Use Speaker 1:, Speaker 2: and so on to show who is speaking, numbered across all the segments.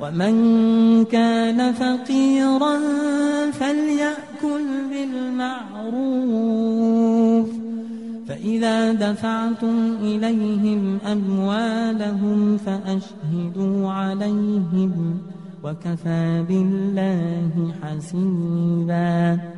Speaker 1: ومن كان فقيرا فليأكل بالمعروف. فإذا دفعتم إليهم أموالهم فأشهدوا عليهم وكفى بالله حسيباً.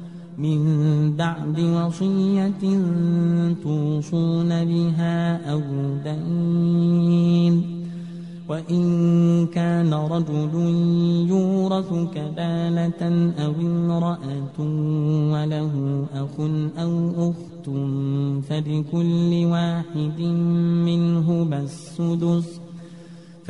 Speaker 1: من بعد وصية توصون بها أو دين. وإن كان رجل يورث كلالة أو امرأة وله أخ أو أخت فلكل واحد منهما السدس.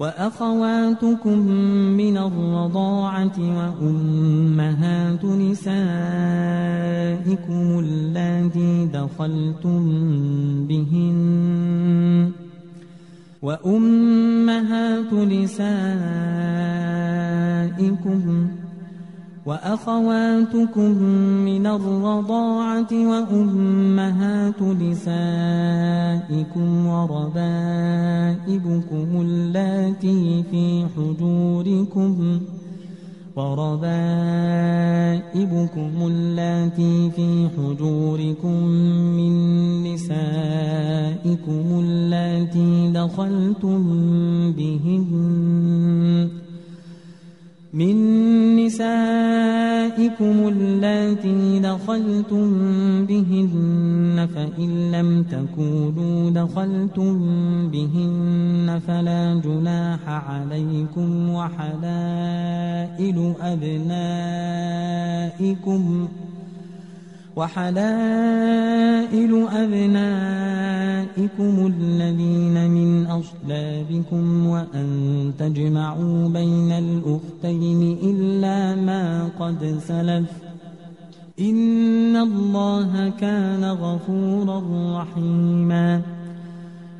Speaker 1: وأخواتكم من الرضاعة وأمهات نسائكم اللاتي دخلتم بهن وأمهات نسائكم وأخواتكم من الرضاعة وأمهات نسائكم وربائبكم دخلتم بهن فلا جناح عليكم وحلائل أبنائكم وحلائل أبنائكم الذين من أصلابكم وأن تجمعوا بين الأختين إلا ما قد سلف إن الله كان غفورا رحيما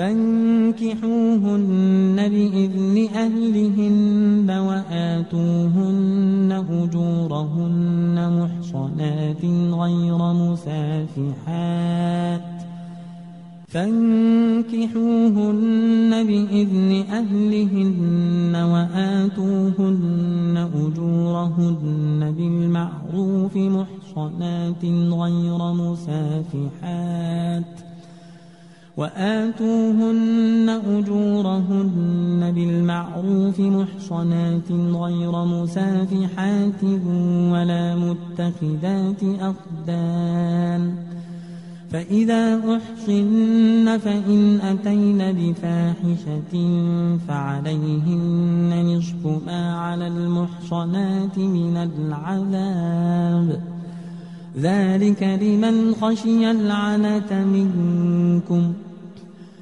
Speaker 1: فانكحوهن بإذن أهلهن وآتوهن أجورهن محصنات غير مسافحات. فانكحوهن بإذن أهلهن وآتوهن أجورهن بالمعروف محصنات غير مسافحات. وآتوهن أجورهن بالمعروف محصنات غير مسافحات ولا متخذات أخدان فإذا أحصن فإن أتين بفاحشة فعليهن نصف ما على المحصنات من العذاب. ذلك لمن خشي العنة منكم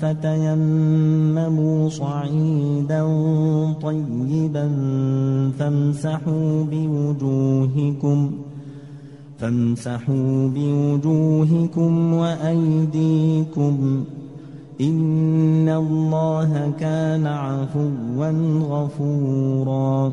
Speaker 2: فتيمموا صعيدا طيبا فامسحوا بوجوهكم فامسحوا بوجوهكم وأيديكم إن الله كان عفوا غفورا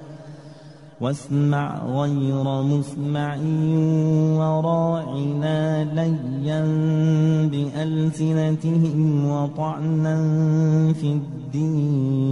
Speaker 2: واسمع غير مسمع وراعنا ليا بألسنتهم وطعنا في الدين.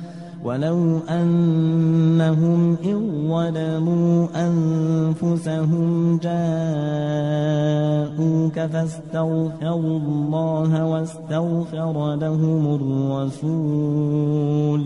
Speaker 2: ولو أنهم إذ ظلموا أنفسهم جاءوك فاستغفروا الله واستغفر لهم الرسول.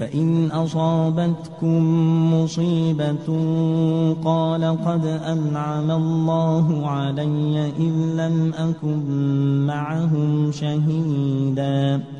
Speaker 2: فإن أصابتكم مصيبة قال قد أنعم الله علي إذ لم أكن معهم شهيداً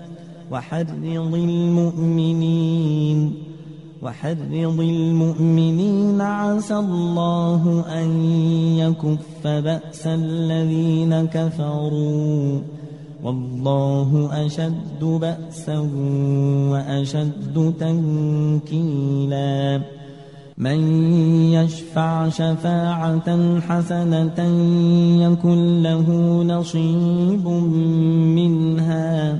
Speaker 2: وحرض المؤمنين وحرض المؤمنين عسى الله أن يكف بأس الذين كفروا. والله أشد بأسا وأشد تنكيلا. من يشفع شفاعة حسنة يكن له نصيب منها.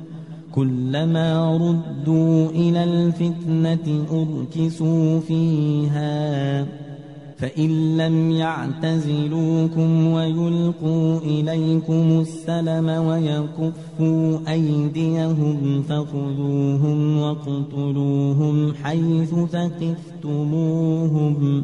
Speaker 2: كلما ردوا إلى الفتنة أركسوا فيها فإن لم يعتزلوكم ويلقوا إليكم السلم ويكفوا أيديهم فخذوهم واقتلوهم حيث ثقفتموهم.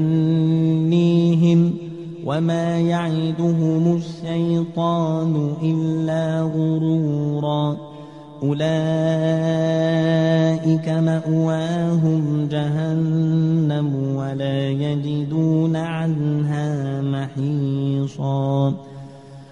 Speaker 2: وما يعدهم الشيطان إلا غرورا أولئك مأواهم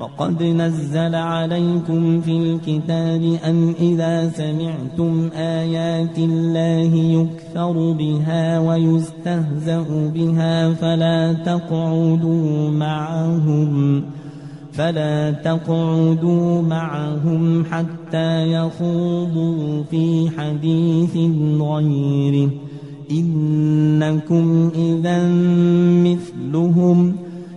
Speaker 2: وقد نزل عليكم في الكتاب أن إذا سمعتم آيات الله يكثر بها ويستهزأ بها فلا تقعدوا معهم فلا تقعدوا معهم حتى يخوضوا في حديث غيره. إنكم إذا مثلهم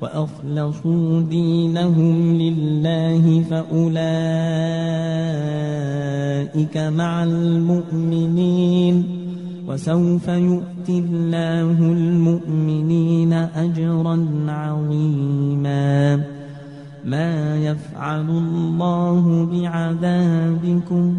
Speaker 2: وأخلصوا دينهم لله فأولئك مع المؤمنين وسوف يؤتي الله المؤمنين أجرا عظيما ما يفعل الله بعذابكم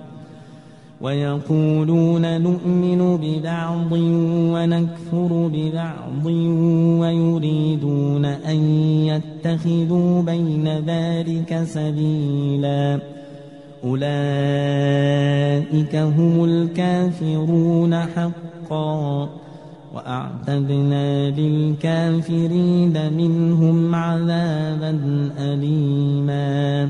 Speaker 2: ويقولون نؤمن ببعض ونكفر ببعض ويريدون أن يتخذوا بين ذلك سبيلاً. أولئك هم الكافرون حقا. وأعتدنا للكافرين منهم عذابا أليما.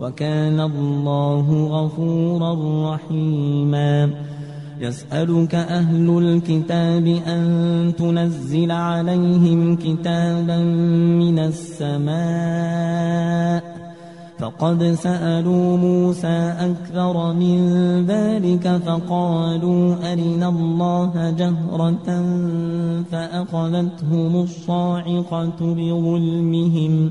Speaker 2: وكان الله غفورا رحيما. يسألك أهل الكتاب أن تنزل عليهم كتابا من السماء. فقد سألوا موسى أكثر من ذلك فقالوا أرنا الله جهرة فأخذتهم الصاعقة بظلمهم.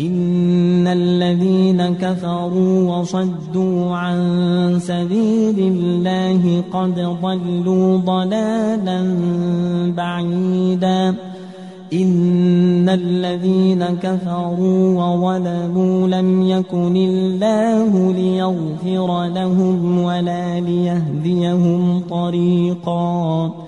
Speaker 2: إن الذين كفروا وصدوا عن سبيل الله قد ضلوا ضلالا بعيدا. إن الذين كفروا وظلموا لم يكن الله ليغفر لهم ولا ليهديهم طريقا.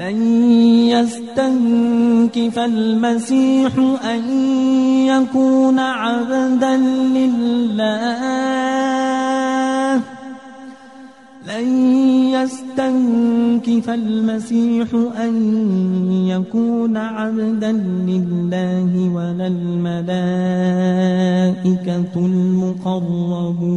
Speaker 2: لن يستنكف المسيح أن يكون عبدا لله. لن يستنكف المسيح أن يكون عبدا لله ولا الملائكة المقربون.